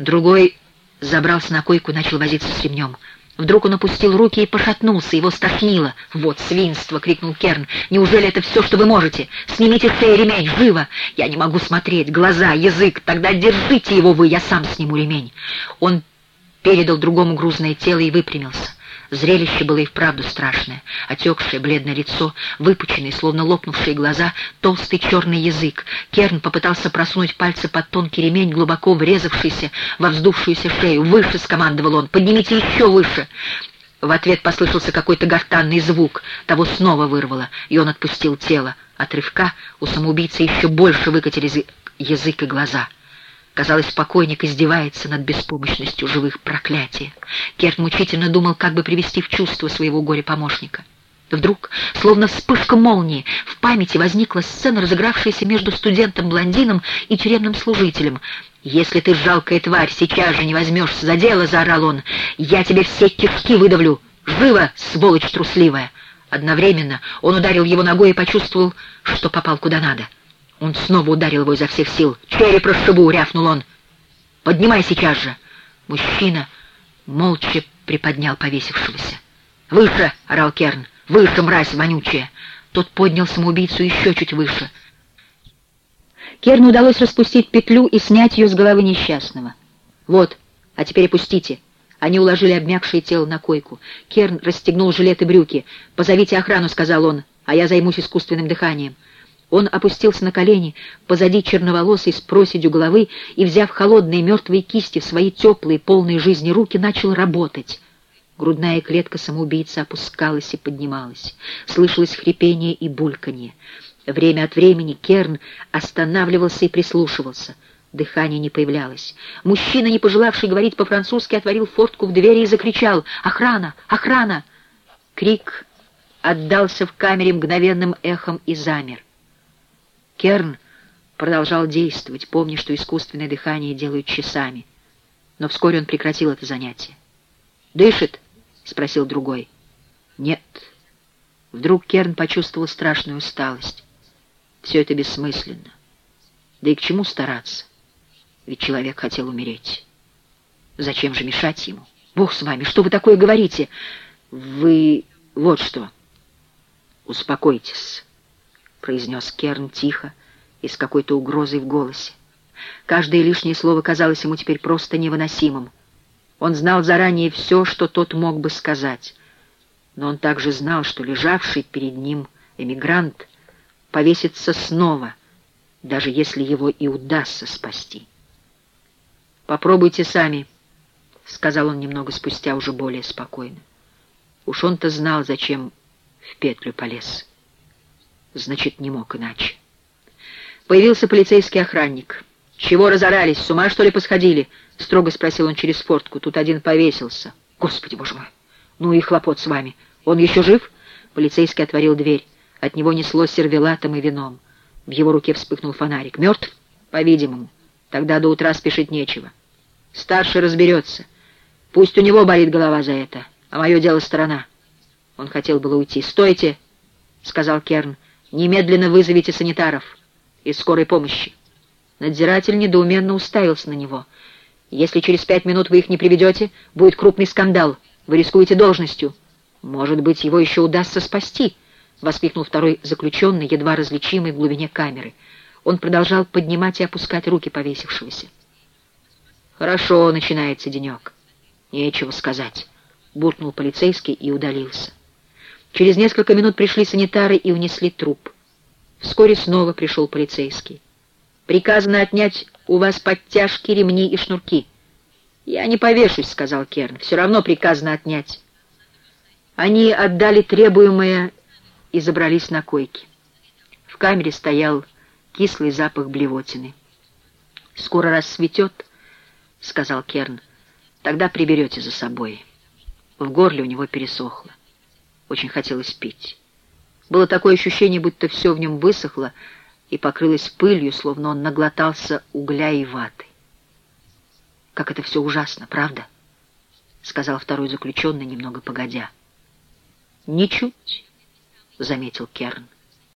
Другой забрался на койку и начал возиться с ремнем. Вдруг он опустил руки и пошатнулся, его стошнило. «Вот свинство!» — крикнул Керн. «Неужели это все, что вы можете? Снимите с ремень, живо! Я не могу смотреть, глаза, язык, тогда держите его вы, я сам сниму ремень!» Он передал другому грузное тело и выпрямился. Зрелище было и вправду страшное. Отекшее бледное лицо, выпученные, словно лопнувшие глаза, толстый черный язык. Керн попытался просунуть пальцы под тонкий ремень, глубоко врезавшийся во вздувшуюся шею. «Выше!» — скомандовал он. «Поднимите еще выше!» В ответ послышался какой-то гортанный звук. Того снова вырвало, и он отпустил тело. От рывка у самоубийцы еще больше выкатились язык и глаза — Казалось, покойник издевается над беспомощностью живых проклятия. Керт мучительно думал, как бы привести в чувство своего горе-помощника. Вдруг, словно вспышка молнии, в памяти возникла сцена, разыгравшаяся между студентом-блондином и тюремным служителем. «Если ты, жалкая тварь, сейчас же не возьмешься за дело», — заорал он, — «я тебе все кишки выдавлю! Живо, сволочь трусливая!» Одновременно он ударил его ногой и почувствовал, что попал куда надо — он снова ударил его изо всех сил. «Череп расшибу!» — рявкнул он. «Поднимай сейчас же!» Мужчина молча приподнял повесившегося. «Выше!» — орал Керн. «Выше, мразь вонючая!» Тот поднял самоубийцу еще чуть выше. Керну удалось распустить петлю и снять ее с головы несчастного. «Вот, а теперь опустите!» Они уложили обмякшее тело на койку. Керн расстегнул жилет и брюки. «Позовите охрану», — сказал он, — «а я займусь искусственным дыханием». Он опустился на колени позади черноволосой с проседью головы и, взяв холодные мертвые кисти в свои теплые, полные жизни руки, начал работать. Грудная клетка самоубийцы опускалась и поднималась. Слышалось хрипение и бульканье. Время от времени Керн останавливался и прислушивался. Дыхание не появлялось. Мужчина, не пожелавший говорить по-французски, отворил фортку в двери и закричал «Охрана! Охрана!». Крик отдался в камере мгновенным эхом и замер. Керн продолжал действовать, помня, что искусственное дыхание делают часами. Но вскоре он прекратил это занятие. «Дышит?» — спросил другой. «Нет». Вдруг Керн почувствовал страшную усталость. Все это бессмысленно. Да и к чему стараться? Ведь человек хотел умереть. Зачем же мешать ему? Бог с вами, что вы такое говорите? Вы... вот что. Успокойтесь. — произнес Керн тихо и с какой-то угрозой в голосе. Каждое лишнее слово казалось ему теперь просто невыносимым. Он знал заранее все, что тот мог бы сказать, но он также знал, что лежавший перед ним эмигрант повесится снова, даже если его и удастся спасти. «Попробуйте сами», — сказал он немного спустя уже более спокойно. Уж он-то знал, зачем в петлю полез. Значит, не мог иначе. Появился полицейский охранник. «Чего разорались? С ума, что ли, посходили?» — строго спросил он через фортку. Тут один повесился. «Господи, боже мой! Ну и хлопот с вами. Он еще жив?» Полицейский отворил дверь. От него несло сервелатом и вином. В его руке вспыхнул фонарик. «Мертв?» «По-видимому. Тогда до утра спешить нечего. Старший разберется. Пусть у него болит голова за это, а мое дело сторона». Он хотел было уйти. «Стойте!» — сказал Керн. Немедленно вызовите санитаров из скорой помощи. Надзиратель недоуменно уставился на него. Если через пять минут вы их не приведете, будет крупный скандал. Вы рискуете должностью. Может быть, его еще удастся спасти, — воскликнул второй заключенный, едва различимый в глубине камеры. Он продолжал поднимать и опускать руки повесившегося. «Хорошо начинается денек. Нечего сказать», — буркнул полицейский и удалился. Через несколько минут пришли санитары и унесли труп. Вскоре снова пришел полицейский. «Приказано отнять у вас подтяжки, ремни и шнурки». «Я не повешусь», — сказал Керн. «Все равно приказано отнять». Они отдали требуемое и забрались на койки. В камере стоял кислый запах блевотины. «Скоро рассветет», — сказал Керн. «Тогда приберете за собой». В горле у него пересохло. Очень хотелось пить. Было такое ощущение, будто все в нем высохло и покрылось пылью, словно он наглотался угля и ваты. «Как это все ужасно, правда?» — сказал второй заключенный, немного погодя. «Ничуть», — заметил Керн.